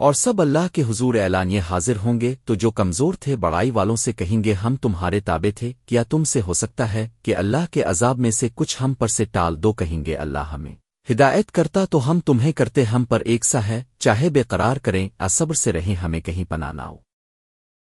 اور سب اللہ کے حضور اعلانیہ حاضر ہوں گے، تو جو کمزور تھے بڑائی والوں سے کہیں گے، ہم تمہارے تابے تھے، کیا تم سے ہو سکتا ہے کہ اللہ کے عذاب میں سے کچھ ہم پر سے ٹال دو کہیں گے اللہ ہمیں؟ ہدایت کرتا تو ہم تمہیں کرتے ہم پر ایک سا ہے، چاہے بے قرار کریں اصبر سے رہیں ہمیں کہیں پناہ نہ ہو۔